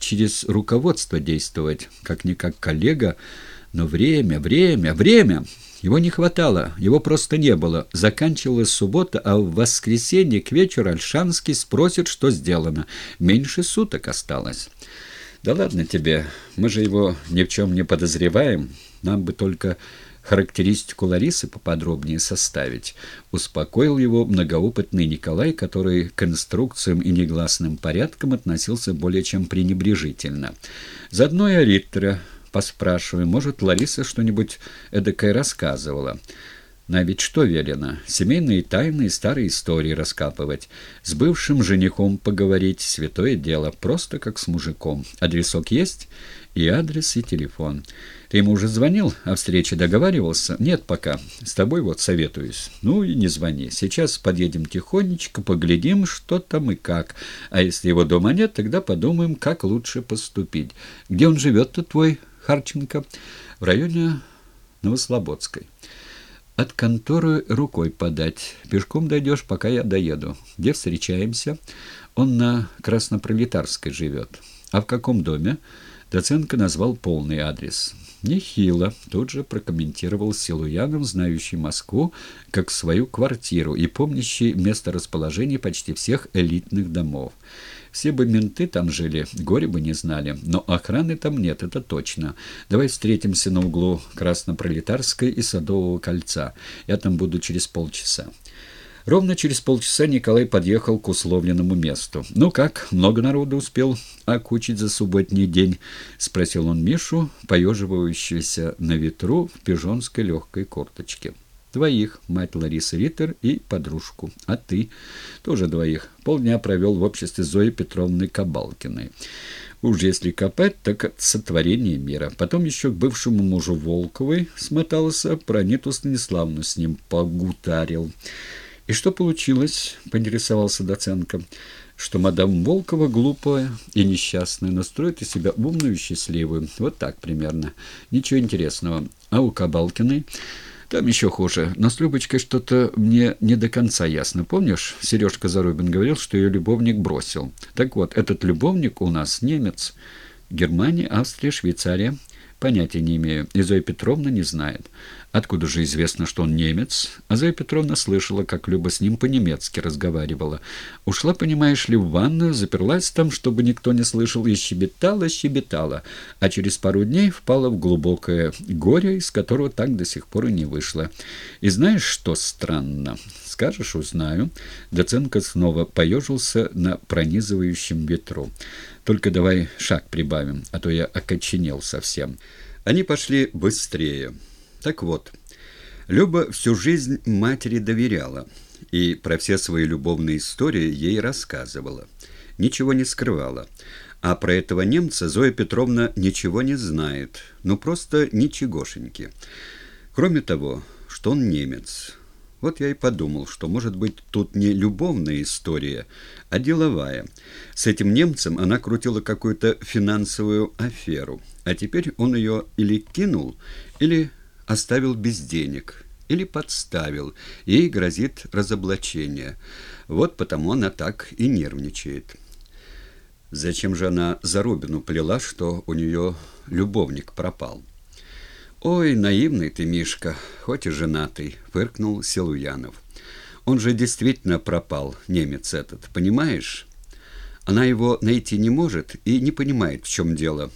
через руководство действовать, как-никак коллега, но время, время, время... Его не хватало, его просто не было. Заканчивалась суббота, а в воскресенье к вечеру Альшанский спросит, что сделано. Меньше суток осталось. «Да ладно тебе, мы же его ни в чем не подозреваем. Нам бы только характеристику Ларисы поподробнее составить», — успокоил его многоопытный Николай, который к инструкциям и негласным порядкам относился более чем пренебрежительно. «Заодно и Ариттера поспрашиваем. Может, Лариса что-нибудь эдакое рассказывала». На ведь что велено? Семейные тайны и старые истории раскапывать. С бывшим женихом поговорить — святое дело, просто как с мужиком. Адресок есть? И адрес, и телефон. Ты ему уже звонил? О встрече договаривался? Нет пока. С тобой вот советуюсь. Ну и не звони. Сейчас подъедем тихонечко, поглядим, что там и как. А если его дома нет, тогда подумаем, как лучше поступить. Где он живет-то, твой Харченко? В районе Новослободской. От конторы рукой подать. Пешком дойдешь, пока я доеду. Где встречаемся? Он на Краснопролетарской живет. А в каком доме? Доценко назвал полный адрес. «Нехило», — тут же прокомментировал Силуянов, знающий Москву как свою квартиру и помнящий место расположения почти всех элитных домов. Все бы менты там жили, горе бы не знали, но охраны там нет, это точно. Давай встретимся на углу Краснопролетарской и Садового кольца. Я там буду через полчаса». Ровно через полчаса Николай подъехал к условленному месту. «Ну как, много народу успел окучить за субботний день?» — спросил он Мишу, поеживающегося на ветру в пижонской легкой курточке. «Двоих, мать Ларисы Риттер и подружку. А ты?» «Тоже двоих. Полдня провел в обществе Зои Петровны Кабалкиной. Уж если копать, так от сотворения мира. Потом еще к бывшему мужу Волковой смотался, про Ниту Станиславну с ним погутарил». «И что получилось?» — поинтересовался Доценко. «Что мадам Волкова глупая и несчастная, но строит из себя умную и счастливую. Вот так примерно. Ничего интересного. А у Кабалкиной...» Там еще хуже. Но с Любочкой что-то мне не до конца ясно. Помнишь, Сережка Зарубин говорил, что ее любовник бросил? Так вот, этот любовник у нас немец. Германия, Австрия, Швейцария. Понятия не имею. И Зоя Петровна не знает. Откуда же известно, что он немец? А Зоя Петровна слышала, как Люба с ним по-немецки разговаривала. Ушла, понимаешь ли, в ванную, заперлась там, чтобы никто не слышал, и щебетала, щебетала. А через пару дней впала в глубокое горе, из которого так до сих пор и не вышла. И знаешь, что странно? Скажешь, узнаю. Доценко снова поежился на пронизывающем ветру. Только давай шаг прибавим, а то я окоченел совсем. Они пошли быстрее. Так вот, Люба всю жизнь матери доверяла и про все свои любовные истории ей рассказывала. Ничего не скрывала. А про этого немца Зоя Петровна ничего не знает. Ну, просто ничегошеньки. Кроме того, что он немец. Вот я и подумал, что, может быть, тут не любовная история, а деловая. С этим немцем она крутила какую-то финансовую аферу, а теперь он ее или кинул, или оставил без денег или подставил, ей грозит разоблачение. Вот потому она так и нервничает. Зачем же она за Рубину плела, что у нее любовник пропал? «Ой, наивный ты, Мишка, хоть и женатый», — фыркнул Силуянов. «Он же действительно пропал, немец этот, понимаешь? Она его найти не может и не понимает, в чем дело.